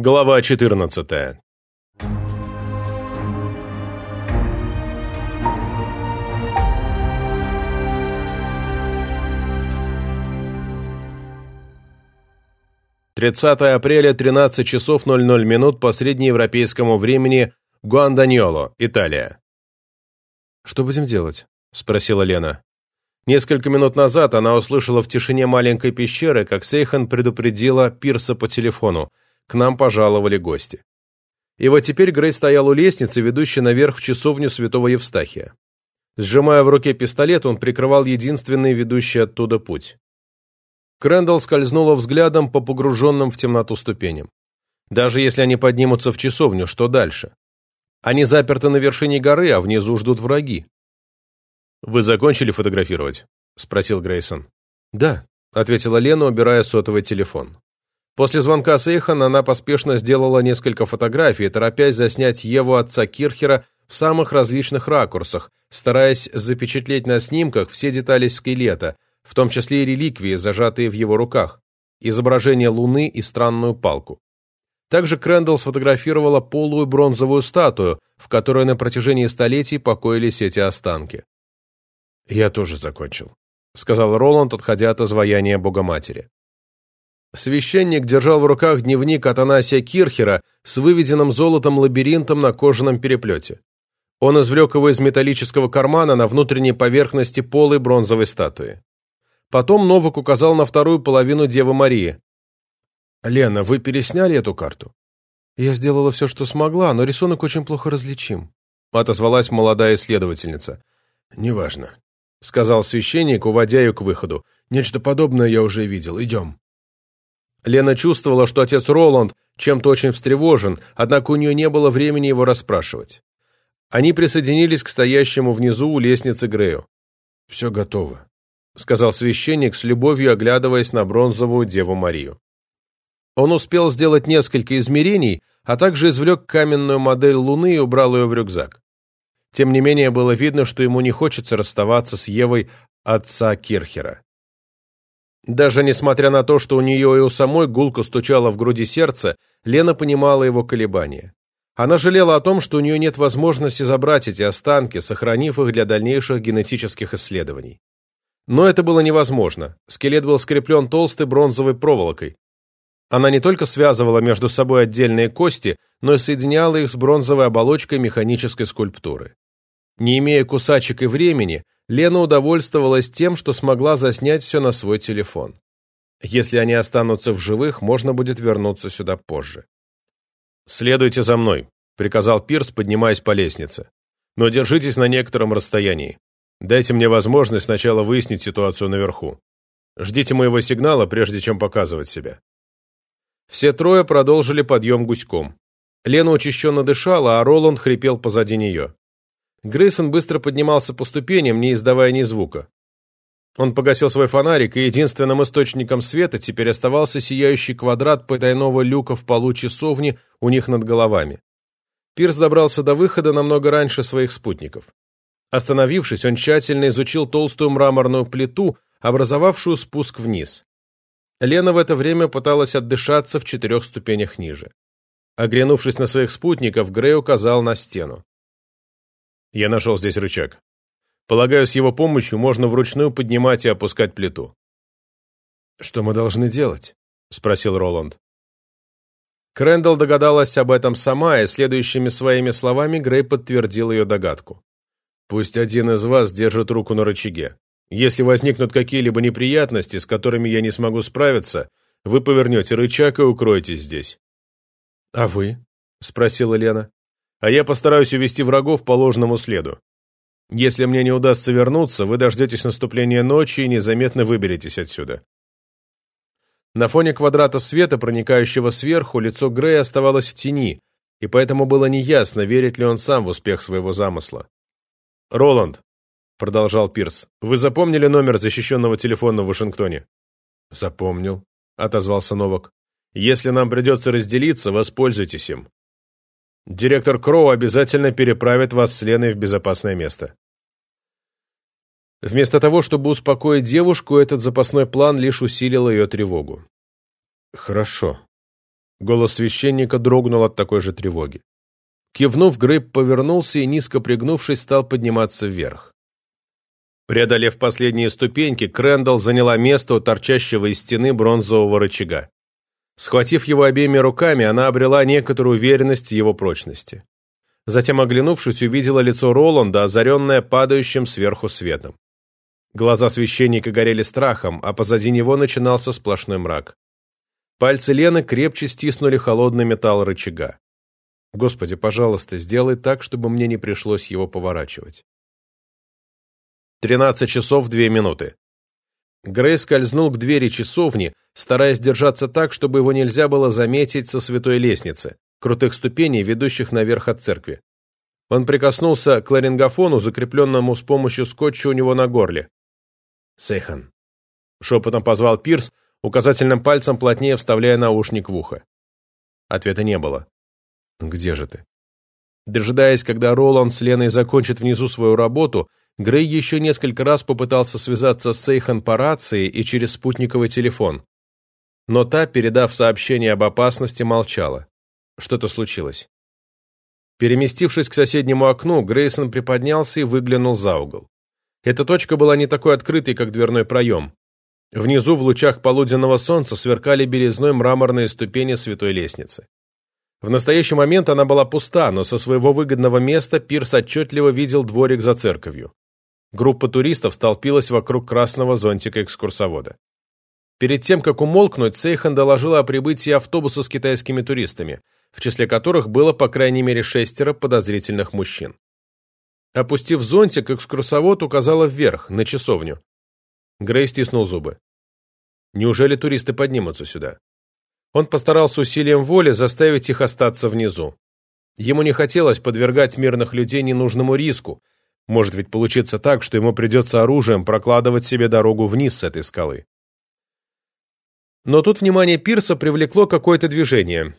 Глава 14 30 апреля, 13 часов 00 минут по среднеевропейскому времени, Гуанданьоло, Италия. «Что будем делать?» – спросила Лена. Несколько минут назад она услышала в тишине маленькой пещеры, как Сейхан предупредила Пирса по телефону. К нам пожаловали гости. И вот теперь Грей стоял у лестницы, ведущей наверх в часовню святого Евстахия. Сжимая в руке пистолет, он прикрывал единственный ведущий оттуда путь. Крэндалл скользнула взглядом по погруженным в темноту ступеням. Даже если они поднимутся в часовню, что дальше? Они заперты на вершине горы, а внизу ждут враги. «Вы закончили фотографировать?» — спросил Грейсон. «Да», — ответила Лена, убирая сотовый телефон. После звонка Сейхан она поспешно сделала несколько фотографий, торопясь заснять Еву отца Кирхера в самых различных ракурсах, стараясь запечатлеть на снимках все детали скелета, в том числе и реликвии, зажатые в его руках, изображение луны и странную палку. Также Крэндалл сфотографировала полую бронзовую статую, в которой на протяжении столетий покоились эти останки. «Я тоже закончил», — сказал Роланд, отходя от изваяния Богоматери. Священник держал в руках дневник Атанасия Кирхера с выведенным золотом лабиринтом на кожаном переплете. Он извлек его из металлического кармана на внутренней поверхности полой бронзовой статуи. Потом Новак указал на вторую половину Девы Марии. «Лена, вы пересняли эту карту?» «Я сделала все, что смогла, но рисунок очень плохо различим», — отозвалась молодая исследовательница. «Неважно», — сказал священник, уводя ее к выходу. «Нечто подобное я уже видел. Идем». Лена чувствовала, что отец Роланд чем-то очень встревожен, однако у нее не было времени его расспрашивать. Они присоединились к стоящему внизу у лестницы Грею. «Все готово», — сказал священник с любовью, оглядываясь на бронзовую Деву Марию. Он успел сделать несколько измерений, а также извлек каменную модель Луны и убрал ее в рюкзак. Тем не менее, было видно, что ему не хочется расставаться с Евой отца Кирхера. Даже несмотря на то, что у нее и у самой гулко стучало в груди сердце, Лена понимала его колебания. Она жалела о том, что у нее нет возможности забрать эти останки, сохранив их для дальнейших генетических исследований. Но это было невозможно. Скелет был скреплен толстой бронзовой проволокой. Она не только связывала между собой отдельные кости, но и соединяла их с бронзовой оболочкой механической скульптуры. Не имея кусачек и времени, Лена удовольствовалась тем, что смогла заснять все на свой телефон. Если они останутся в живых, можно будет вернуться сюда позже. «Следуйте за мной», — приказал Пирс, поднимаясь по лестнице. «Но держитесь на некотором расстоянии. Дайте мне возможность сначала выяснить ситуацию наверху. Ждите моего сигнала, прежде чем показывать себя». Все трое продолжили подъем гуськом. Лена учащенно дышала, а Роланд хрипел позади нее. Грейсон быстро поднимался по ступеням, не издавая ни звука. Он погасил свой фонарик, и единственным источником света теперь оставался сияющий квадрат потайного люка в полу часовни у них над головами. Пирс добрался до выхода намного раньше своих спутников. Остановившись, он тщательно изучил толстую мраморную плиту, образовавшую спуск вниз. Лена в это время пыталась отдышаться в четырех ступенях ниже. Оглянувшись на своих спутников, Грей указал на стену. «Я нашел здесь рычаг. Полагаю, с его помощью можно вручную поднимать и опускать плиту». «Что мы должны делать?» — спросил Роланд. Крэндалл догадалась об этом сама, и следующими своими словами Грей подтвердил ее догадку. Пусть один из вас держит руку на рычаге. Если возникнут какие-либо неприятности, с которыми я не смогу справиться, вы повернете рычаг и укроетесь здесь. — А вы? — спросила Лена. — А я постараюсь увести врагов по ложному следу. Если мне не удастся вернуться, вы дождетесь наступления ночи и незаметно выберетесь отсюда. На фоне квадрата света, проникающего сверху, лицо Грея оставалось в тени, и поэтому было неясно, верит ли он сам в успех своего замысла. «Роланд», — продолжал Пирс, — «вы запомнили номер защищенного телефона в Вашингтоне?» «Запомнил», — отозвался Новак. «Если нам придется разделиться, воспользуйтесь им. Директор Кроу обязательно переправит вас с Леной в безопасное место». Вместо того, чтобы успокоить девушку, этот запасной план лишь усилил ее тревогу. «Хорошо», Голос священника дрогнул от такой же тревоги. Кивнув, Грейп повернулся и, низко пригнувшись, стал подниматься вверх. Преодолев последние ступеньки, Крэндалл заняла место у торчащего из стены бронзового рычага. Схватив его обеими руками, она обрела некоторую уверенность в его прочности. Затем, оглянувшись, увидела лицо Роланда, озаренное падающим сверху светом. Глаза священника горели страхом, а позади него начинался сплошной мрак. Пальцы Лены крепче стиснули холодный металл рычага. «Господи, пожалуйста, сделай так, чтобы мне не пришлось его поворачивать». Тринадцать часов две минуты. Грей скользнул к двери часовни, стараясь держаться так, чтобы его нельзя было заметить со святой лестницы, крутых ступеней, ведущих наверх от церкви. Он прикоснулся к ларингофону, закрепленному с помощью скотча у него на горле. «Сейхан», — шепотом позвал Пирс, указательным пальцем плотнее вставляя наушник в ухо. Ответа не было. «Где же ты?» Дожидаясь, когда Роланд с Леной закончит внизу свою работу, Грей еще несколько раз попытался связаться с Сейхан по рации и через спутниковый телефон. Но та, передав сообщение об опасности, молчала. Что-то случилось. Переместившись к соседнему окну, Грейсон приподнялся и выглянул за угол. Эта точка была не такой открытой, как дверной проем. Внизу в лучах полуденного солнца сверкали белизной мраморные ступени святой лестницы. В настоящий момент она была пуста, но со своего выгодного места Пирс отчетливо видел дворик за церковью. Группа туристов столпилась вокруг красного зонтика экскурсовода. Перед тем, как умолкнуть, Сейхан доложила о прибытии автобуса с китайскими туристами, в числе которых было по крайней мере шестеро подозрительных мужчин. Опустив зонтик, экскурсовод указала вверх, на часовню. Грей стиснул зубы. Неужели туристы поднимутся сюда? Он постарался усилием воли заставить их остаться внизу. Ему не хотелось подвергать мирных людей ненужному риску. Может ведь получиться так, что ему придется оружием прокладывать себе дорогу вниз с этой скалы. Но тут внимание Пирса привлекло какое-то движение.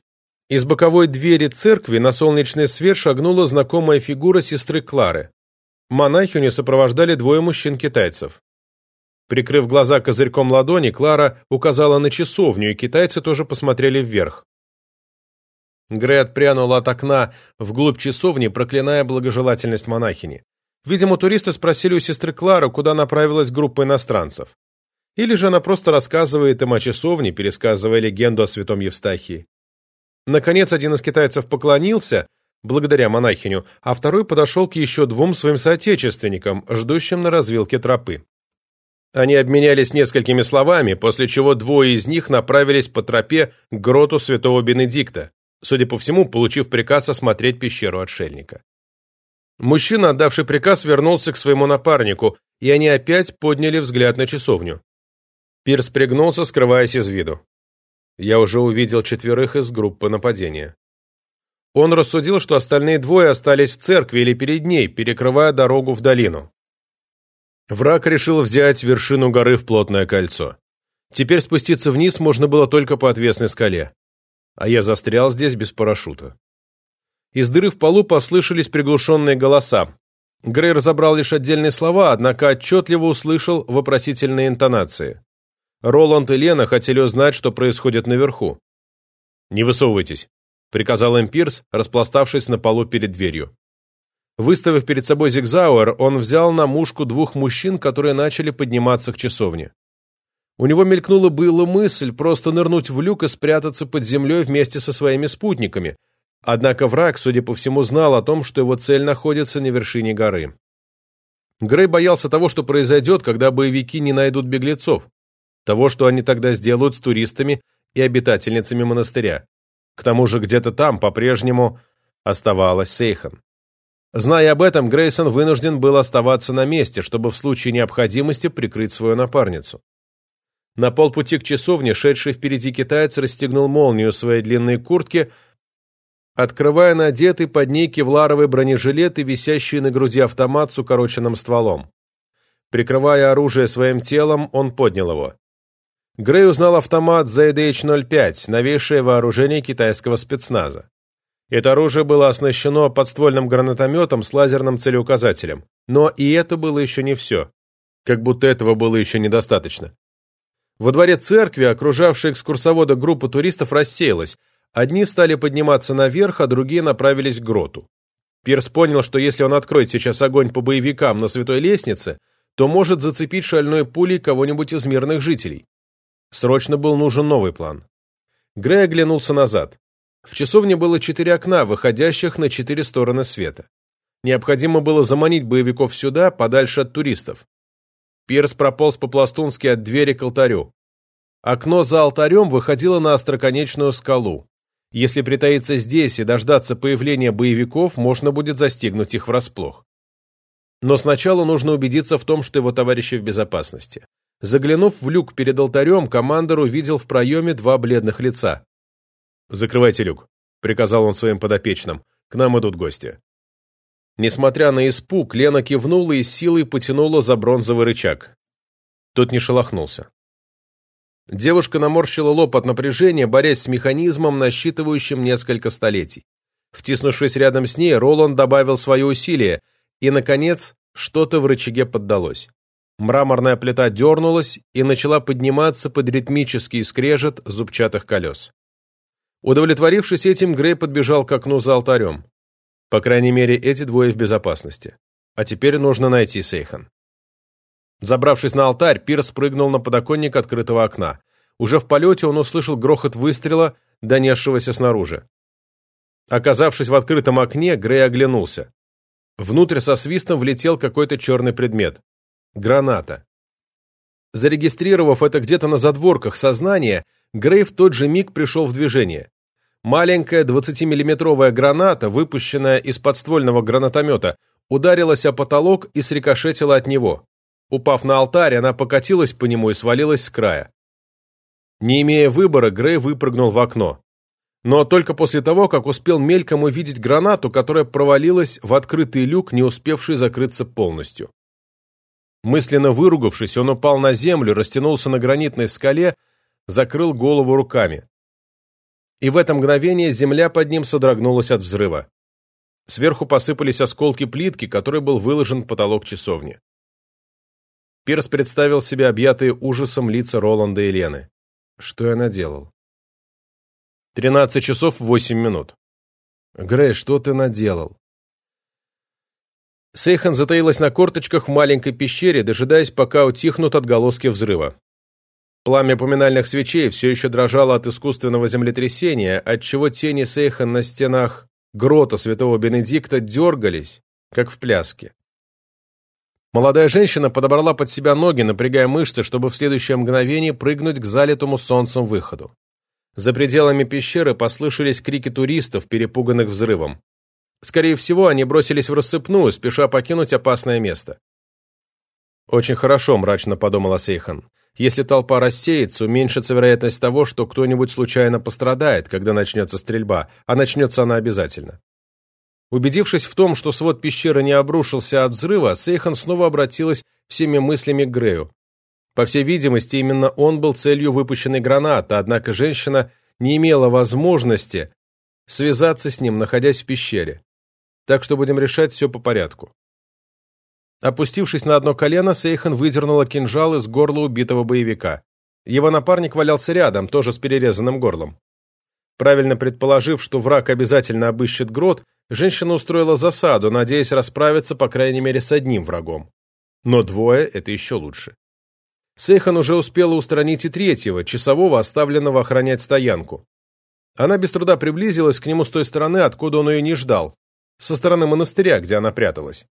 Из боковой двери церкви на солнечный свет шагнула знакомая фигура сестры Клары. Монахиню сопровождали двое мужчин-китайцев. Прикрыв глаза козырьком ладони, Клара указала на часовню, и китайцы тоже посмотрели вверх. Грей отпрянул от окна вглубь часовни, проклиная благожелательность монахини. Видимо, туристы спросили у сестры Клары, куда направилась группа иностранцев. Или же она просто рассказывает им о часовне, пересказывая легенду о святом Евстахии. Наконец, один из китайцев поклонился, благодаря монахиню, а второй подошел к еще двум своим соотечественникам, ждущим на развилке тропы. Они обменялись несколькими словами, после чего двое из них направились по тропе к гроту святого Бенедикта, судя по всему, получив приказ осмотреть пещеру отшельника. Мужчина, отдавший приказ, вернулся к своему напарнику, и они опять подняли взгляд на часовню. Пирс пригнулся, скрываясь из виду. Я уже увидел четверых из группы нападения. Он рассудил, что остальные двое остались в церкви или перед ней, перекрывая дорогу в долину. Враг решил взять вершину горы в плотное кольцо. Теперь спуститься вниз можно было только по отвесной скале. А я застрял здесь без парашюта. Из дыры в полу послышались приглушенные голоса. Грей разобрал лишь отдельные слова, однако отчетливо услышал вопросительные интонации. Роланд и Лена хотели узнать, что происходит наверху. «Не высовывайтесь», — приказал им Пирс, распластавшись на полу перед дверью. Выставив перед собой зигзауэр, он взял на мушку двух мужчин, которые начали подниматься к часовне. У него мелькнула была мысль просто нырнуть в люк и спрятаться под землей вместе со своими спутниками. Однако враг, судя по всему, знал о том, что его цель находится на вершине горы. Грей боялся того, что произойдет, когда боевики не найдут беглецов того, что они тогда сделают с туристами и обитательницами монастыря. К тому же где-то там по-прежнему оставалась Сейхан. Зная об этом, Грейсон вынужден был оставаться на месте, чтобы в случае необходимости прикрыть свою напарницу. На полпути к часовне шедший впереди китаец расстегнул молнию своей длинной куртки, открывая надетый под ней кевларовый бронежилет и висящий на груди автомат с укороченным стволом. Прикрывая оружие своим телом, он поднял его. Грей узнал автомат ZDH-05, новейшее вооружение китайского спецназа. Это оружие было оснащено подствольным гранатометом с лазерным целеуказателем. Но и это было еще не все. Как будто этого было еще недостаточно. Во дворе церкви, окружавшая экскурсовода группа туристов, рассеялась, Одни стали подниматься наверх, а другие направились к гроту. Пирс понял, что если он откроет сейчас огонь по боевикам на Святой Лестнице, то может зацепить шальной пулей кого-нибудь из мирных жителей. Срочно был нужен новый план. Грей оглянулся назад. В часовне было четыре окна, выходящих на четыре стороны света. Необходимо было заманить боевиков сюда, подальше от туристов. Пирс прополз по-пластунски от двери к алтарю. Окно за алтарем выходило на остроконечную скалу. Если притаиться здесь и дождаться появления боевиков, можно будет застигнуть их врасплох. Но сначала нужно убедиться в том, что его товарищи в безопасности. Заглянув в люк перед алтарем, командор увидел в проеме два бледных лица. «Закрывайте люк», — приказал он своим подопечным. «К нам идут гости». Несмотря на испуг, Лена кивнула и силой потянула за бронзовый рычаг. Тот не шелохнулся. Девушка наморщила лоб от напряжения, борясь с механизмом, насчитывающим несколько столетий. Втиснувшись рядом с ней, Роланд добавил свое усилие, и, наконец, что-то в рычаге поддалось. Мраморная плита дернулась и начала подниматься под ритмический скрежет зубчатых колес. Удовлетворившись этим, Грей подбежал к окну за алтарем. По крайней мере, эти двое в безопасности. А теперь нужно найти Сейхан. Забравшись на алтарь, Пирс прыгнул на подоконник открытого окна. Уже в полете он услышал грохот выстрела, донесшегося снаружи. Оказавшись в открытом окне, Грей оглянулся. Внутрь со свистом влетел какой-то черный предмет. Граната. Зарегистрировав это где-то на задворках сознания, Грей в тот же миг пришел в движение. Маленькая 20-миллиметровая граната, выпущенная из подствольного гранатомета, ударилась о потолок и срикошетила от него. Упав на алтарь, она покатилась по нему и свалилась с края. Не имея выбора, Грей выпрыгнул в окно. Но только после того, как успел мельком увидеть гранату, которая провалилась в открытый люк, не успевший закрыться полностью. Мысленно выругавшись, он упал на землю, растянулся на гранитной скале, закрыл голову руками. И в это мгновение земля под ним содрогнулась от взрыва. Сверху посыпались осколки плитки, которой был выложен потолок часовни. Пирс представил себе объятые ужасом лица Роланда и Лены. Что я наделал? Тринадцать часов восемь минут. Грей, что ты наделал? Сейхан затаилась на корточках в маленькой пещере, дожидаясь, пока утихнут отголоски взрыва. Пламя поминальных свечей все еще дрожало от искусственного землетрясения, отчего тени Сейхан на стенах грота святого Бенедикта дергались, как в пляске. Молодая женщина подобрала под себя ноги, напрягая мышцы, чтобы в следующее мгновение прыгнуть к залитому солнцем выходу. За пределами пещеры послышались крики туристов, перепуганных взрывом. Скорее всего, они бросились в рассыпную, спеша покинуть опасное место. «Очень хорошо», — мрачно подумала Сейхан. «Если толпа рассеется, уменьшится вероятность того, что кто-нибудь случайно пострадает, когда начнется стрельба, а начнется она обязательно». Убедившись в том, что свод пещеры не обрушился от взрыва, Сейхан снова обратилась всеми мыслями к Грею. По всей видимости, именно он был целью выпущенной гранаты, однако женщина не имела возможности связаться с ним, находясь в пещере так что будем решать все по порядку. Опустившись на одно колено, Сейхан выдернула кинжал из горла убитого боевика. Его напарник валялся рядом, тоже с перерезанным горлом. Правильно предположив, что враг обязательно обыщет грот, женщина устроила засаду, надеясь расправиться, по крайней мере, с одним врагом. Но двое — это еще лучше. Сейхан уже успела устранить и третьего, часового, оставленного охранять стоянку. Она без труда приблизилась к нему с той стороны, откуда он ее не ждал, со стороны монастыря, где она пряталась.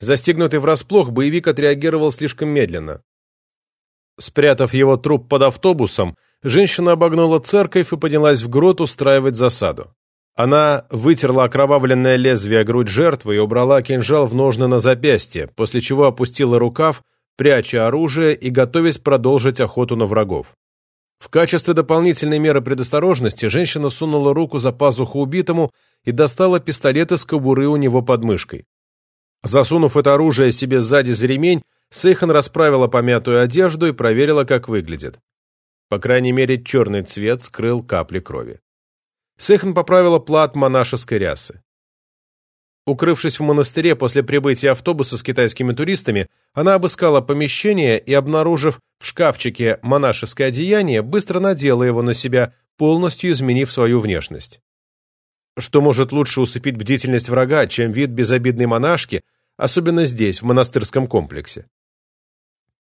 Застигнутый врасплох, боевик отреагировал слишком медленно. Спрятав его труп под автобусом, женщина обогнула церковь и поднялась в грот устраивать засаду. Она вытерла окровавленное лезвие грудь жертвы и убрала кинжал в ножны на запястье, после чего опустила рукав, пряча оружие и готовясь продолжить охоту на врагов. В качестве дополнительной меры предосторожности женщина сунула руку за пазуху убитому и достала пистолет из кобуры у него под мышкой. Засунув это оружие себе сзади за ремень, Сейхан расправила помятую одежду и проверила, как выглядит. По крайней мере, черный цвет скрыл капли крови. Сейхан поправила плат монашеской рясы. Укрывшись в монастыре после прибытия автобуса с китайскими туристами, она обыскала помещение и, обнаружив в шкафчике монашеское одеяние, быстро надела его на себя, полностью изменив свою внешность. Что может лучше усыпить бдительность врага, чем вид безобидной монашки, особенно здесь, в монастырском комплексе?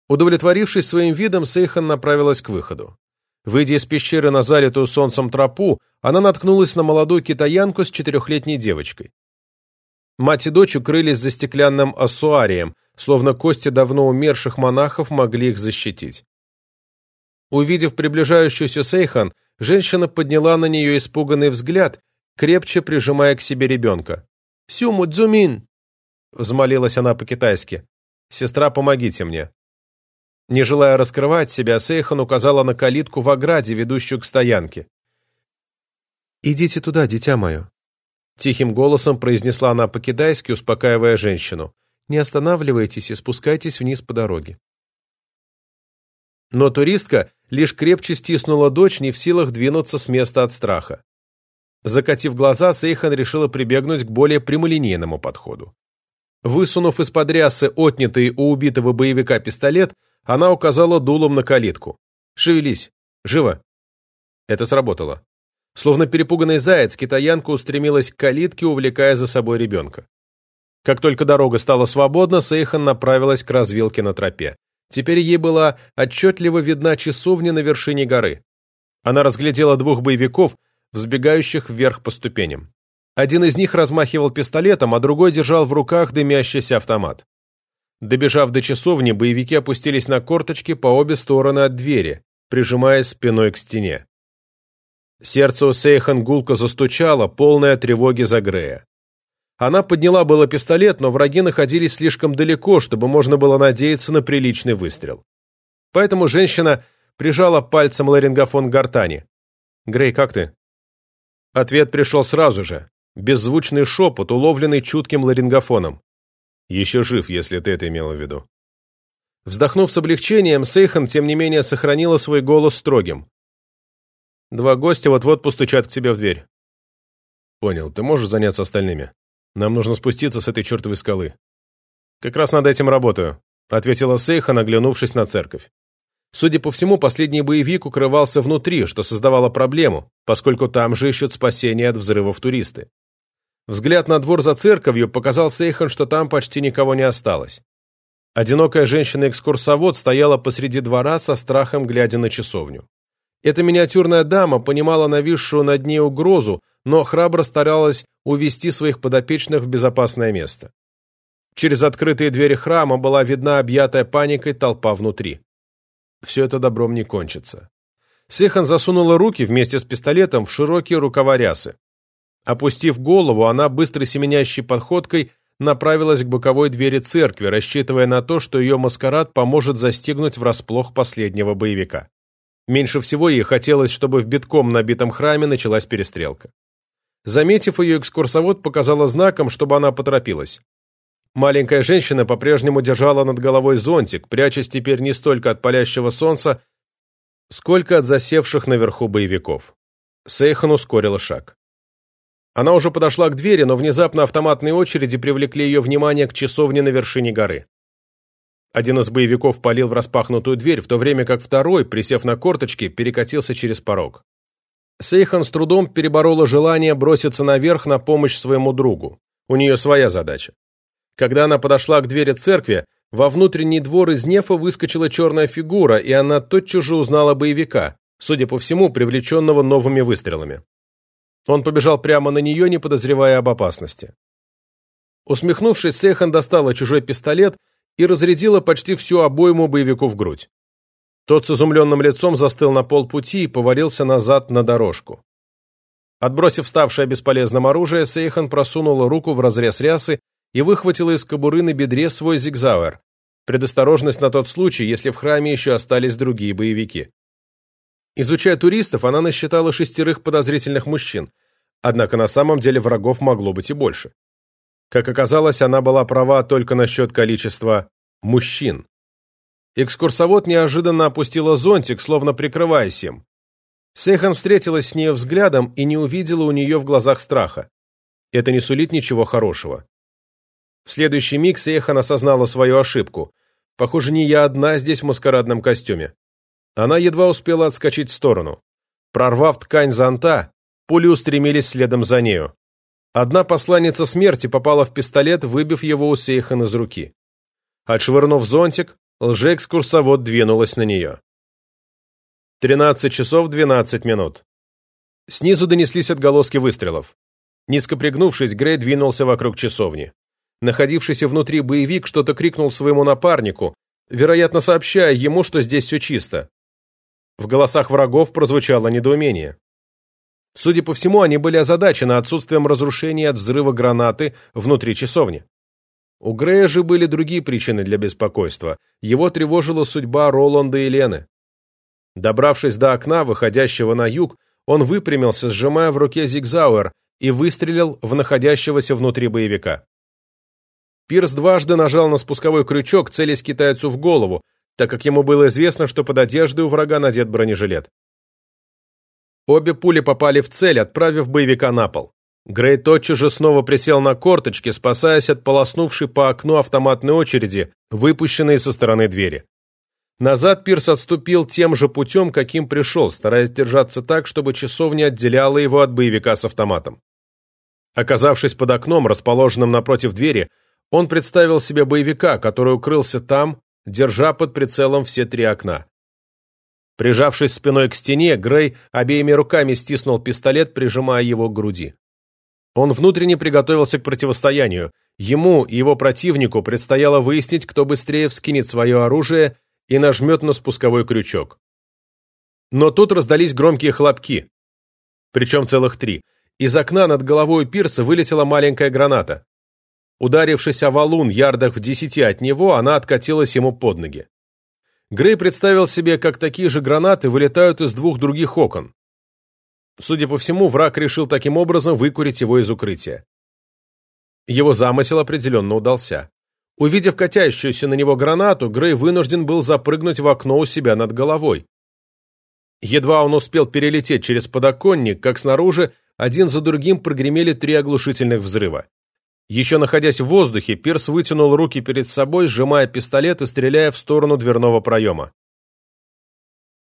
Удовлетворившись своим видом, Сейхан направилась к выходу. Выйдя из пещеры на залитую солнцем тропу, она наткнулась на молодую китаянку с четырехлетней девочкой. Мать и дочь укрылись за стеклянным ассуарием, словно кости давно умерших монахов могли их защитить. Увидев приближающуюся Сейхан, женщина подняла на нее испуганный взгляд, крепче прижимая к себе ребенка. «Сюму Дзумин!» — взмолилась она по-китайски. «Сестра, помогите мне». Не желая раскрывать себя, Сейхан указала на калитку в ограде, ведущую к стоянке. «Идите туда, дитя мое», — тихим голосом произнесла она по-китайски, успокаивая женщину. «Не останавливайтесь и спускайтесь вниз по дороге». Но туристка лишь крепче стиснула дочь, не в силах двинуться с места от страха. Закатив глаза, Сейхан решила прибегнуть к более прямолинейному подходу. Высунув из-под рясы отнятый у убитого боевика пистолет, она указала дулом на калитку. «Шевелись! Живо!» Это сработало. Словно перепуганный заяц, китаянка устремилась к калитке, увлекая за собой ребенка. Как только дорога стала свободна, Сейхан направилась к развилке на тропе. Теперь ей была отчетливо видна часовня на вершине горы. Она разглядела двух боевиков, взбегающих вверх по ступеням. Один из них размахивал пистолетом, а другой держал в руках дымящийся автомат. Добежав до часовни, боевики опустились на корточки по обе стороны от двери, прижимаясь спиной к стене. Сердце у Сейхан гулко застучало, полное тревоги за Грея. Она подняла было пистолет, но враги находились слишком далеко, чтобы можно было надеяться на приличный выстрел. Поэтому женщина прижала пальцем ларингофон к гортани. «Грей, как ты?» Ответ пришел сразу же. Беззвучный шепот, уловленный чутким ларингофоном. Еще жив, если ты это имела в виду. Вздохнув с облегчением, Сейхан, тем не менее, сохранила свой голос строгим. Два гостя вот-вот постучат к тебе в дверь. Понял, ты можешь заняться остальными? Нам нужно спуститься с этой чертовой скалы. Как раз над этим работаю, ответила Сейхан, оглянувшись на церковь. Судя по всему, последний боевик укрывался внутри, что создавало проблему, поскольку там же ищут спасение от взрывов туристы. Взгляд на двор за церковью показал Сейхан, что там почти никого не осталось. Одинокая женщина-экскурсовод стояла посреди двора со страхом, глядя на часовню. Эта миниатюрная дама понимала нависшую над ней угрозу, но храбро старалась увести своих подопечных в безопасное место. Через открытые двери храма была видна объятая паникой толпа внутри. Все это добром не кончится. Сейхан засунула руки вместе с пистолетом в широкие рукава рясы. Опустив голову, она быстрой семенящей подходкой направилась к боковой двери церкви, рассчитывая на то, что ее маскарад поможет застигнуть врасплох последнего боевика. Меньше всего ей хотелось, чтобы в битком набитом храме началась перестрелка. Заметив ее, экскурсовод показала знаком, чтобы она поторопилась. Маленькая женщина по-прежнему держала над головой зонтик, прячась теперь не столько от палящего солнца, сколько от засевших наверху боевиков. Сейхан ускорила шаг. Она уже подошла к двери, но внезапно автоматные очереди привлекли ее внимание к часовне на вершине горы. Один из боевиков палил в распахнутую дверь, в то время как второй, присев на корточки, перекатился через порог. Сейхан с трудом переборола желание броситься наверх на помощь своему другу. У нее своя задача. Когда она подошла к двери церкви, во внутренний двор из нефа выскочила черная фигура, и она тотчас же узнала боевика, судя по всему, привлеченного новыми выстрелами. Он побежал прямо на нее, не подозревая об опасности. Усмехнувшись, Сейхан достала чужой пистолет и разрядила почти всю обойму боевику в грудь. Тот с изумленным лицом застыл на полпути и повалился назад на дорожку. Отбросив ставшее бесполезным оружие, Сейхан просунула руку в разрез рясы и выхватила из кобуры на бедре свой зигзауэр, предосторожность на тот случай, если в храме еще остались другие боевики. Изучая туристов, она насчитала шестерых подозрительных мужчин, однако на самом деле врагов могло быть и больше. Как оказалось, она была права только насчет количества мужчин. Экскурсовод неожиданно опустила зонтик, словно прикрываясь им. Сейхан встретилась с ней взглядом и не увидела у нее в глазах страха. Это не сулит ничего хорошего. В следующий миг Сейхан осознала свою ошибку. Похоже, не я одна здесь в маскарадном костюме. Она едва успела отскочить в сторону. Прорвав ткань зонта, пули устремились следом за нею. Одна посланница смерти попала в пистолет, выбив его у Сейхан из руки. Отшвырнув зонтик, лжеэкскурсовод двинулась на нее. 13 часов 12 минут. Снизу донеслись отголоски выстрелов. Низко пригнувшись, Грей двинулся вокруг часовни. Находившийся внутри боевик что-то крикнул своему напарнику, вероятно, сообщая ему, что здесь все чисто. В голосах врагов прозвучало недоумение. Судя по всему, они были озадачены отсутствием разрушений от взрыва гранаты внутри часовни. У Грея же были другие причины для беспокойства. Его тревожила судьба Роланда и Лены. Добравшись до окна, выходящего на юг, он выпрямился, сжимая в руке зигзауэр, и выстрелил в находящегося внутри боевика. Пирс дважды нажал на спусковой крючок, целясь китайцу в голову, так как ему было известно, что под одеждой у врага надет бронежилет. Обе пули попали в цель, отправив боевика на пол. Грей тотчас же снова присел на корточки, спасаясь от полоснувшей по окну автоматной очереди, выпущенной со стороны двери. Назад Пирс отступил тем же путем, каким пришел, стараясь держаться так, чтобы часовня отделяла его от боевика с автоматом. Оказавшись под окном, расположенным напротив двери, он представил себе боевика, который укрылся там, держа под прицелом все три окна. Прижавшись спиной к стене, Грей обеими руками стиснул пистолет, прижимая его к груди. Он внутренне приготовился к противостоянию. Ему и его противнику предстояло выяснить, кто быстрее вскинет свое оружие и нажмет на спусковой крючок. Но тут раздались громкие хлопки, причем целых три. Из окна над головой Пирса вылетела маленькая граната. Ударившись о валун ярдах в десяти от него, она откатилась ему под ноги. Грей представил себе, как такие же гранаты вылетают из двух других окон. Судя по всему, враг решил таким образом выкурить его из укрытия. Его замысел определенно удался. Увидев катящуюся на него гранату, Грей вынужден был запрыгнуть в окно у себя над головой. Едва он успел перелететь через подоконник, как снаружи один за другим прогремели три оглушительных взрыва. Еще находясь в воздухе, Пирс вытянул руки перед собой, сжимая пистолет и стреляя в сторону дверного проема.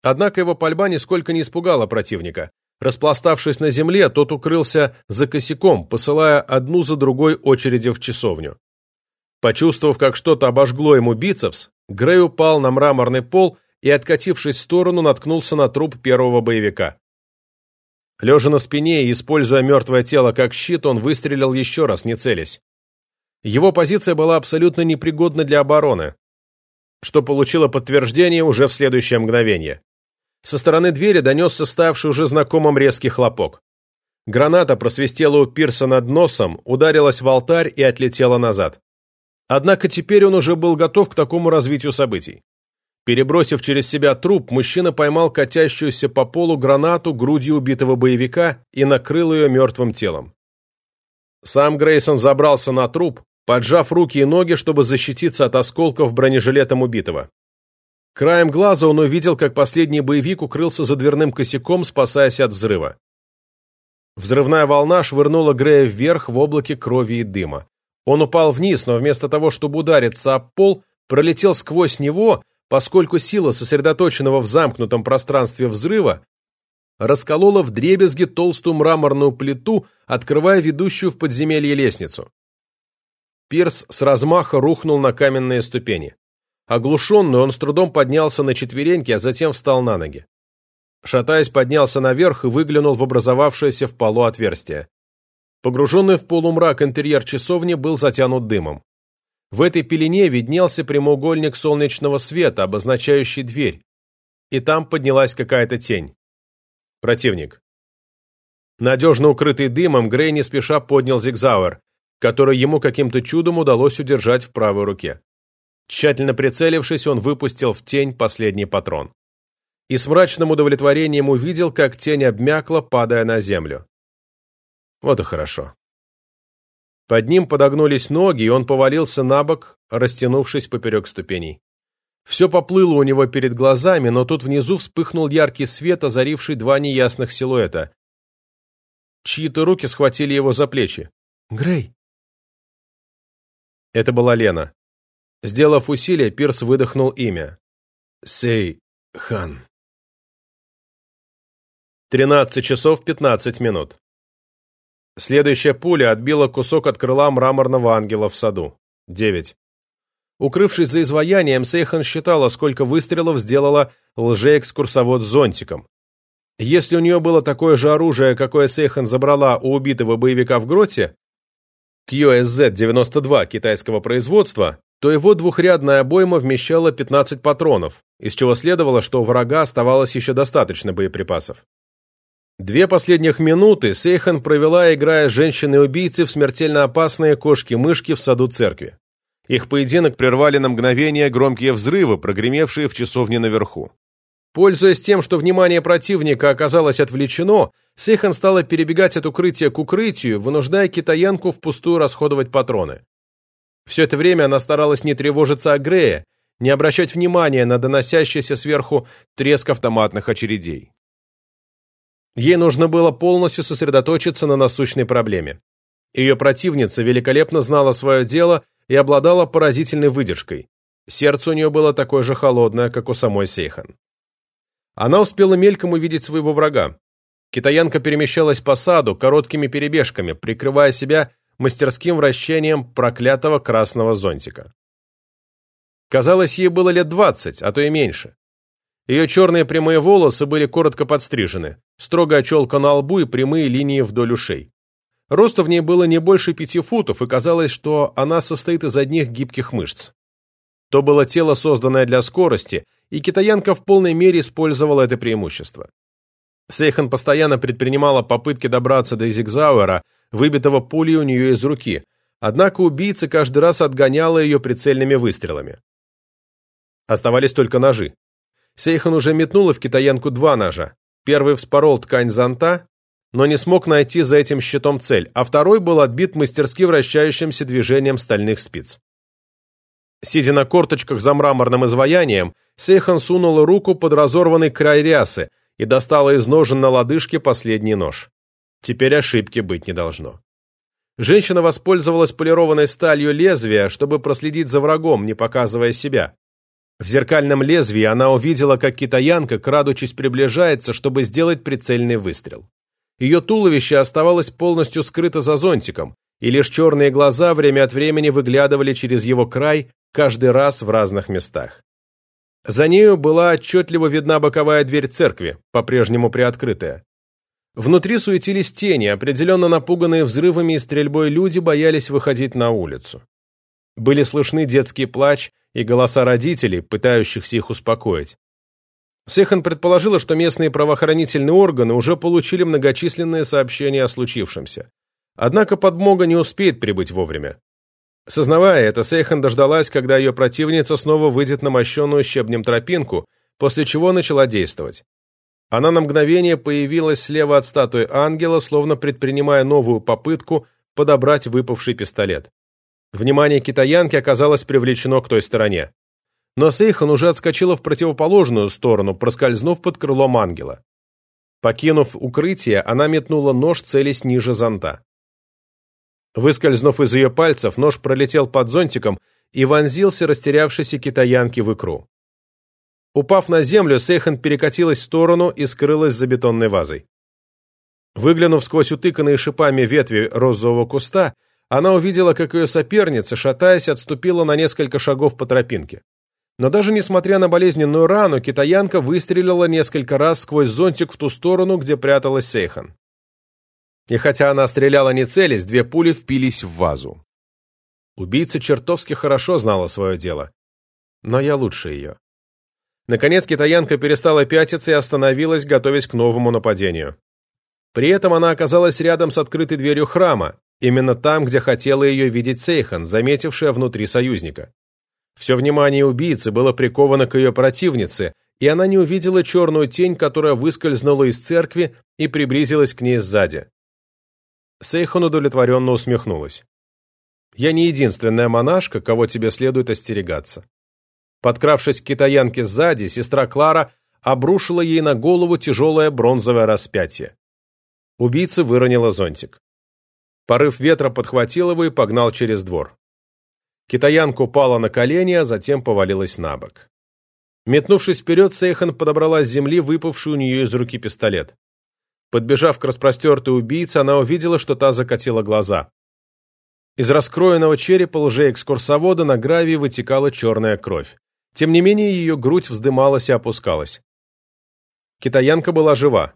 Однако его пальба нисколько не испугала противника. Распластавшись на земле, тот укрылся за косяком, посылая одну за другой очереди в часовню. Почувствовав, как что-то обожгло ему бицепс, Грей упал на мраморный пол и, откатившись в сторону, наткнулся на труп первого боевика. Лежа на спине и используя мертвое тело как щит, он выстрелил еще раз, не целясь. Его позиция была абсолютно непригодна для обороны, что получило подтверждение уже в следующее мгновение. Со стороны двери донесся ставший уже знакомым резкий хлопок. Граната просвистела у Пирса над носом, ударилась в алтарь и отлетела назад. Однако теперь он уже был готов к такому развитию событий. Перебросив через себя труп, мужчина поймал катящуюся по полу гранату грудью убитого боевика и накрыл ее мертвым телом. Сам Грейсон забрался на труп, поджав руки и ноги, чтобы защититься от осколков бронежилетом убитого. Краем глаза он увидел, как последний боевик укрылся за дверным косяком, спасаясь от взрыва. Взрывная волна швырнула Грея вверх в облаке крови и дыма. Он упал вниз, но вместо того, чтобы удариться об пол, пролетел сквозь него поскольку сила сосредоточенного в замкнутом пространстве взрыва расколола в дребезги толстую мраморную плиту, открывая ведущую в подземелье лестницу. Пирс с размаха рухнул на каменные ступени. Оглушенный, он с трудом поднялся на четвереньки, а затем встал на ноги. Шатаясь, поднялся наверх и выглянул в образовавшееся в полу отверстие. Погруженный в полумрак интерьер часовни был затянут дымом. В этой пелене виднелся прямоугольник солнечного света, обозначающий дверь, и там поднялась какая-то тень. Противник. Надежно укрытый дымом, Грей не спеша поднял зигзауэр, который ему каким-то чудом удалось удержать в правой руке. Тщательно прицелившись, он выпустил в тень последний патрон. И с мрачным удовлетворением увидел, как тень обмякла, падая на землю. Вот и хорошо. Под ним подогнулись ноги, и он повалился на бок, растянувшись поперек ступеней. Все поплыло у него перед глазами, но тут внизу вспыхнул яркий свет, озаривший два неясных силуэта. Чьи-то руки схватили его за плечи. «Грей!» Это была Лена. Сделав усилие, Пирс выдохнул имя. «Сей Хан». 13 часов 15 минут. Следующая пуля отбила кусок от крыла мраморного ангела в саду. 9. Укрывшись за изваянием, Сейхан считала, сколько выстрелов сделала лжеэкскурсовод с зонтиком. Если у нее было такое же оружие, какое Сейхан забрала у убитого боевика в гроте, QSZ-92 китайского производства, то его двухрядная обойма вмещала 15 патронов, из чего следовало, что у врага оставалось еще достаточно боеприпасов. Две последних минуты Сейхан провела, играя с женщиной-убийцей в смертельно опасные кошки-мышки в саду церкви. Их поединок прервали на мгновение громкие взрывы, прогремевшие в часовне наверху. Пользуясь тем, что внимание противника оказалось отвлечено, Сейхан стала перебегать от укрытия к укрытию, вынуждая китаянку впустую расходовать патроны. Все это время она старалась не тревожиться о Грея, не обращать внимания на доносящийся сверху треск автоматных очередей. Ей нужно было полностью сосредоточиться на насущной проблеме. Ее противница великолепно знала свое дело и обладала поразительной выдержкой. Сердце у нее было такое же холодное, как у самой Сейхан. Она успела мельком увидеть своего врага. Китаянка перемещалась по саду короткими перебежками, прикрывая себя мастерским вращением проклятого красного зонтика. Казалось, ей было лет двадцать, а то и меньше. Ее черные прямые волосы были коротко подстрижены, строгая челка на лбу и прямые линии вдоль ушей. Роста в ней было не больше пяти футов, и казалось, что она состоит из одних гибких мышц. То было тело, созданное для скорости, и китаянка в полной мере использовала это преимущество. Сейхан постоянно предпринимала попытки добраться до Зигзауэра, выбитого пулей у нее из руки, однако убийца каждый раз отгоняла ее прицельными выстрелами. Оставались только ножи. Сейхан уже метнула в китаянку два ножа. Первый вспорол ткань зонта, но не смог найти за этим щитом цель, а второй был отбит мастерски вращающимся движением стальных спиц. Сидя на корточках за мраморным изваянием, Сейхан сунула руку под разорванный край рясы и достала из ножен на лодыжке последний нож. Теперь ошибки быть не должно. Женщина воспользовалась полированной сталью лезвия, чтобы проследить за врагом, не показывая себя. В зеркальном лезвии она увидела, как китаянка, крадучись, приближается, чтобы сделать прицельный выстрел. Ее туловище оставалось полностью скрыто за зонтиком, и лишь черные глаза время от времени выглядывали через его край, каждый раз в разных местах. За нею была отчетливо видна боковая дверь церкви, по-прежнему приоткрытая. Внутри суетились тени, определенно напуганные взрывами и стрельбой люди боялись выходить на улицу. Были слышны детский плач и голоса родителей, пытающихся их успокоить. Сехан предположила, что местные правоохранительные органы уже получили многочисленные сообщения о случившемся. Однако подмога не успеет прибыть вовремя. Сознавая это, Сейхан дождалась, когда ее противница снова выйдет на мощенную щебнем тропинку, после чего начала действовать. Она на мгновение появилась слева от статуи ангела, словно предпринимая новую попытку подобрать выпавший пистолет. Внимание китаянки оказалось привлечено к той стороне. Но Сейхан уже отскочила в противоположную сторону, проскользнув под крылом ангела. Покинув укрытие, она метнула нож, целясь ниже зонта. Выскользнув из ее пальцев, нож пролетел под зонтиком и вонзился растерявшейся китаянке в икру. Упав на землю, Сейхан перекатилась в сторону и скрылась за бетонной вазой. Выглянув сквозь утыканные шипами ветви розового куста, она увидела, как ее соперница, шатаясь, отступила на несколько шагов по тропинке. Но даже несмотря на болезненную рану, китаянка выстрелила несколько раз сквозь зонтик в ту сторону, где пряталась Сейхан. И хотя она стреляла не целясь, две пули впились в вазу. Убийца чертовски хорошо знала свое дело. Но я лучше ее. Наконец китаянка перестала пятиться и остановилась, готовясь к новому нападению. При этом она оказалась рядом с открытой дверью храма, Именно там, где хотела ее видеть Сейхан, заметившая внутри союзника. Все внимание убийцы было приковано к ее противнице, и она не увидела черную тень, которая выскользнула из церкви и приблизилась к ней сзади. Сейхан удовлетворенно усмехнулась. «Я не единственная монашка, кого тебе следует остерегаться». Подкравшись к китаянке сзади, сестра Клара обрушила ей на голову тяжелое бронзовое распятие. Убийца выронила зонтик. Порыв ветра подхватил его и погнал через двор. Китаянка упала на колени, а затем повалилась на бок. Метнувшись вперед, Сейхан подобрала с земли выпавший у нее из руки пистолет. Подбежав к распростертой убийце, она увидела, что та закатила глаза. Из раскроенного черепа лжеэкскурсовода на гравии вытекала черная кровь. Тем не менее, ее грудь вздымалась и опускалась. Китаянка была жива.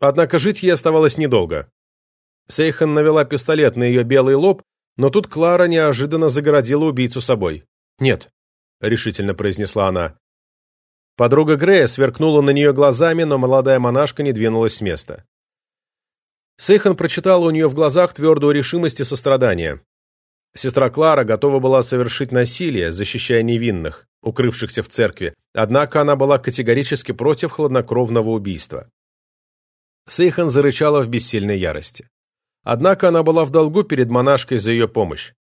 Однако жить ей оставалось недолго. Сейхан навела пистолет на ее белый лоб, но тут Клара неожиданно загородила убийцу собой. «Нет», — решительно произнесла она. Подруга Грея сверкнула на нее глазами, но молодая монашка не двинулась с места. Сейхан прочитала у нее в глазах твердую решимость и сострадание. Сестра Клара готова была совершить насилие, защищая невинных, укрывшихся в церкви, однако она была категорически против хладнокровного убийства. Сейхан зарычала в бессильной ярости. Однако она была в долгу перед монашкой за ее помощь.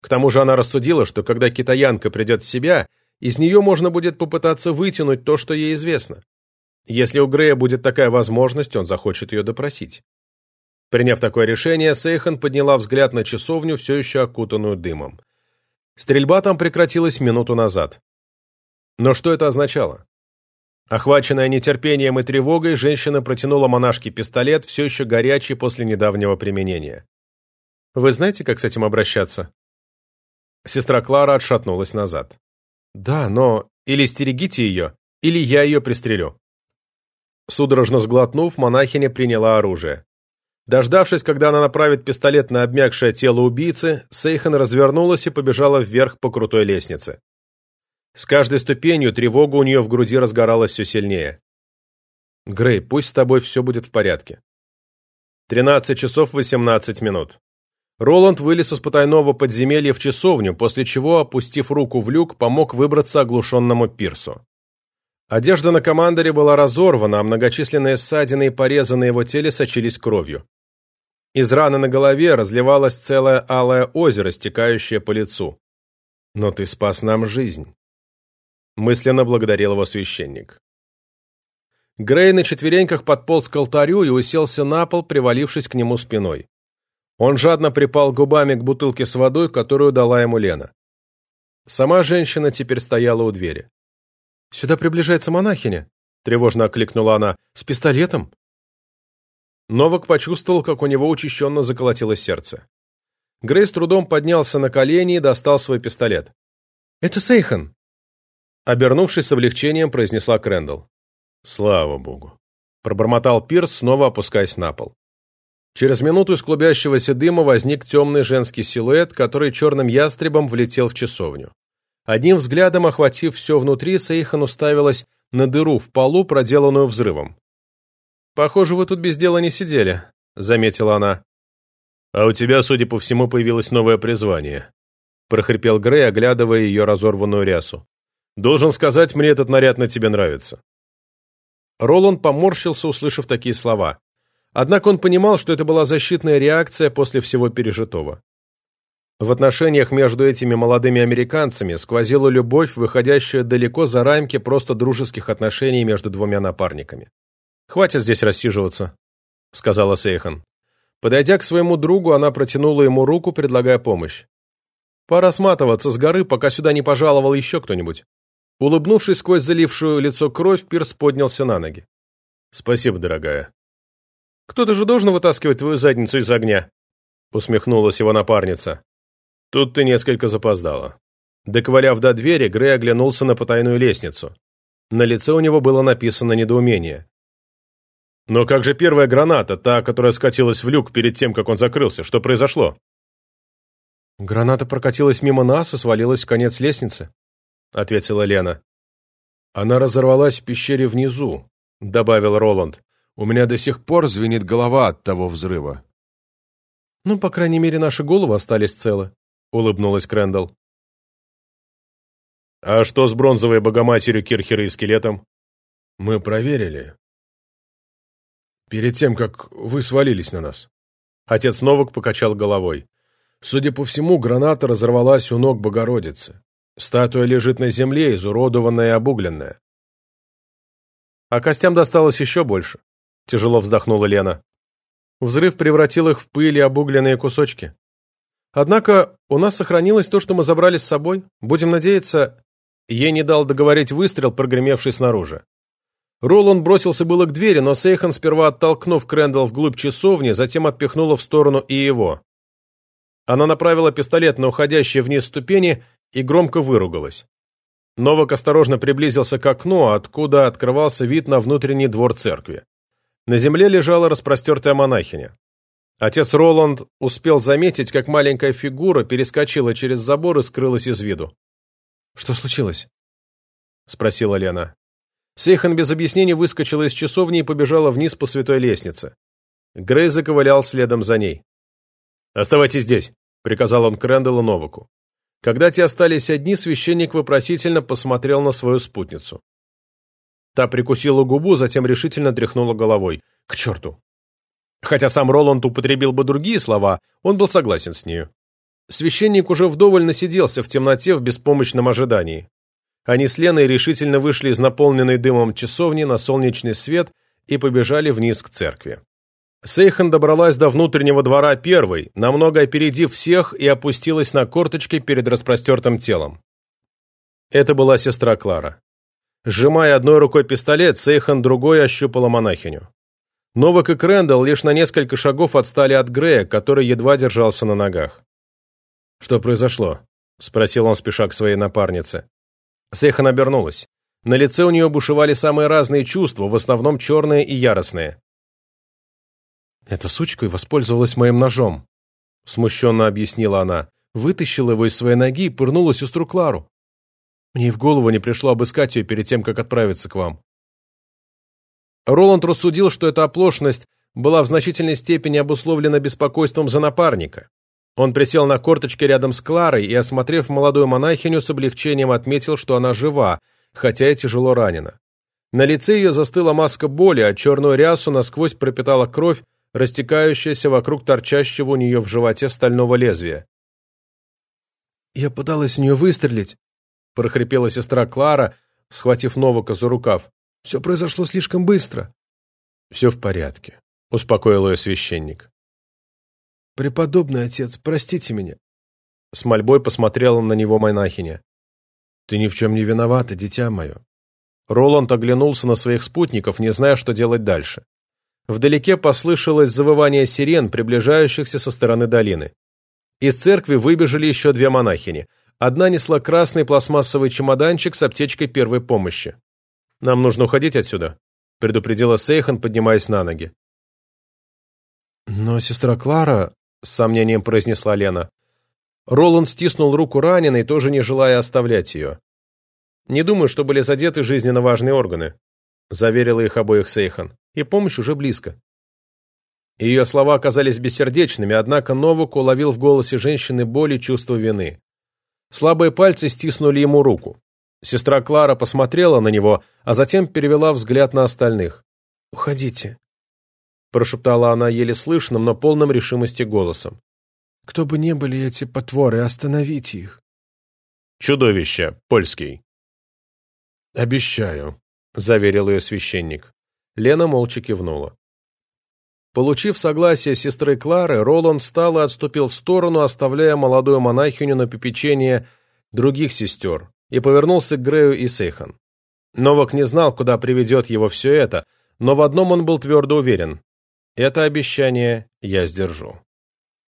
К тому же она рассудила, что когда китаянка придет в себя, из нее можно будет попытаться вытянуть то, что ей известно. Если у Грея будет такая возможность, он захочет ее допросить. Приняв такое решение, Сейхан подняла взгляд на часовню, все еще окутанную дымом. Стрельба там прекратилась минуту назад. Но что это означало? Охваченная нетерпением и тревогой, женщина протянула монашке пистолет, все еще горячий после недавнего применения. «Вы знаете, как с этим обращаться?» Сестра Клара отшатнулась назад. «Да, но или стерегите ее, или я ее пристрелю». Судорожно сглотнув, монахиня приняла оружие. Дождавшись, когда она направит пистолет на обмякшее тело убийцы, Сейхан развернулась и побежала вверх по крутой лестнице. С каждой ступенью тревога у нее в груди разгоралась все сильнее. «Грей, пусть с тобой все будет в порядке». 13 часов 18 минут. Роланд вылез из потайного подземелья в часовню, после чего, опустив руку в люк, помог выбраться оглушенному пирсу. Одежда на командоре была разорвана, а многочисленные ссадины и порезы на его теле сочились кровью. Из раны на голове разливалось целое алое озеро, стекающее по лицу. «Но ты спас нам жизнь», — мысленно благодарил его священник. Грей на четвереньках подполз к алтарю и уселся на пол, привалившись к нему спиной. Он жадно припал губами к бутылке с водой, которую дала ему Лена. Сама женщина теперь стояла у двери. «Сюда приближается монахиня», — тревожно окликнула она, — «с пистолетом». Новак почувствовал, как у него учащенно заколотилось сердце. Грей с трудом поднялся на колени и достал свой пистолет. «Это Сейхан!» Обернувшись с облегчением, произнесла Крэндалл. «Слава богу!» Пробормотал Пирс, снова опускаясь на пол. Через минуту из клубящегося дыма возник темный женский силуэт, который черным ястребом влетел в часовню. Одним взглядом охватив все внутри, Сейхан уставилась на дыру в полу, проделанную взрывом. «Похоже, вы тут без дела не сидели», — заметила она. «А у тебя, судя по всему, появилось новое призвание», — прохрипел Грей, оглядывая ее разорванную рясу. «Должен сказать, мне этот наряд на тебе нравится». Роланд поморщился, услышав такие слова. Однако он понимал, что это была защитная реакция после всего пережитого. В отношениях между этими молодыми американцами сквозила любовь, выходящая далеко за рамки просто дружеских отношений между двумя напарниками. «Хватит здесь рассиживаться», — сказала Сейхан. Подойдя к своему другу, она протянула ему руку, предлагая помощь. «Пора сматываться с горы, пока сюда не пожаловал еще кто-нибудь». Улыбнувшись сквозь залившую лицо кровь, Пирс поднялся на ноги. «Спасибо, дорогая», кто-то же должен вытаскивать твою задницу из огня», — усмехнулась его напарница. «Тут ты несколько запоздала». Докваляв до двери, Грей оглянулся на потайную лестницу. На лице у него было написано недоумение. «Но как же первая граната, та, которая скатилась в люк перед тем, как он закрылся? Что произошло?» «Граната прокатилась мимо нас и свалилась в конец лестницы», — ответила Лена. «Она разорвалась в пещере внизу», — добавил Роланд. У меня до сих пор звенит голова от того взрыва. «Ну, по крайней мере, наши головы остались целы», — улыбнулась Крэндалл. «А что с бронзовой богоматерью Кирхера и скелетом?» «Мы проверили. Перед тем, как вы свалились на нас». Отец Новак покачал головой. Судя по всему, граната разорвалась у ног Богородицы. Статуя лежит на земле, изуродованная и обугленная. А костям досталось еще больше тяжело вздохнула Лена. Взрыв превратил их в пыль и обугленные кусочки. Однако у нас сохранилось то, что мы забрали с собой. Будем надеяться, ей не дал договорить выстрел, прогремевший снаружи. Роланд бросился было к двери, но Сейхан, сперва оттолкнув Крэндалл вглубь часовни, затем отпихнула в сторону и его. Она направила пистолет на уходящие вниз ступени и громко выругалась. Новак осторожно приблизился к окну, откуда открывался вид на внутренний двор церкви. На земле лежала распростертая монахиня. Отец Роланд успел заметить, как маленькая фигура перескочила через забор и скрылась из виду. «Что случилось?» — спросила Лена. Сейхан без объяснений выскочила из часовни и побежала вниз по святой лестнице. Грей заковылял следом за ней. «Оставайтесь здесь», — приказал он Крэндаллу Новаку. Когда те остались одни, священник вопросительно посмотрел на свою спутницу. Та прикусила губу, затем решительно тряхнула головой. «К черту!» Хотя сам Роланд употребил бы другие слова, он был согласен с нею. Священник уже вдоволь насиделся в темноте в беспомощном ожидании. Они с Леной решительно вышли из наполненной дымом часовни на солнечный свет и побежали вниз к церкви. Сейхан добралась до внутреннего двора первой, намного опередив всех и опустилась на корточки перед распростертым телом. Это была сестра Клара. Сжимая одной рукой пистолет, Сейхан другой ощупала монахиню. Новак и Крэндалл лишь на несколько шагов отстали от Грея, который едва держался на ногах. «Что произошло?» — спросил он, спеша к своей напарнице. Сейхан обернулась. На лице у нее бушевали самые разные чувства, в основном черные и яростные. «Эта сучка воспользовалась моим ножом», — смущенно объяснила она. Вытащила его из своей ноги и пырнула сестру Клару. Мне в голову не пришло обыскать ее перед тем, как отправиться к вам. Роланд рассудил, что эта оплошность была в значительной степени обусловлена беспокойством за напарника. Он присел на корточки рядом с Кларой и, осмотрев молодую монахиню, с облегчением отметил, что она жива, хотя и тяжело ранена. На лице ее застыла маска боли, а черную рясу насквозь пропитала кровь, растекающаяся вокруг торчащего у нее в животе стального лезвия. «Я пыталась в нее выстрелить», — прохрипела сестра Клара, схватив Новака за рукав. «Все произошло слишком быстро». «Все в порядке», — успокоил ее священник. «Преподобный отец, простите меня». С мольбой посмотрела на него монахиня. «Ты ни в чем не виновата, дитя мое». Роланд оглянулся на своих спутников, не зная, что делать дальше. Вдалеке послышалось завывание сирен, приближающихся со стороны долины. Из церкви выбежали еще две монахини. Одна несла красный пластмассовый чемоданчик с аптечкой первой помощи. «Нам нужно уходить отсюда», — предупредила Сейхан, поднимаясь на ноги. «Но сестра Клара...» — с сомнением произнесла Лена. Роланд стиснул руку раненой, тоже не желая оставлять ее. «Не думаю, что были задеты жизненно важные органы», — заверила их обоих Сейхан и помощь уже близко. Ее слова оказались бессердечными, однако Новак уловил в голосе женщины боль и чувство вины. Слабые пальцы стиснули ему руку. Сестра Клара посмотрела на него, а затем перевела взгляд на остальных. «Уходите», — прошептала она еле слышным, но полным решимости голосом. «Кто бы ни были эти потворы, остановите их». «Чудовище, польский». «Обещаю», — заверил ее священник. Лена молча кивнула. Получив согласие сестры Клары, Роланд встал и отступил в сторону, оставляя молодую монахиню на попечение других сестер, и повернулся к Грею и Сейхан. Новак не знал, куда приведет его все это, но в одном он был твердо уверен. Это обещание я сдержу.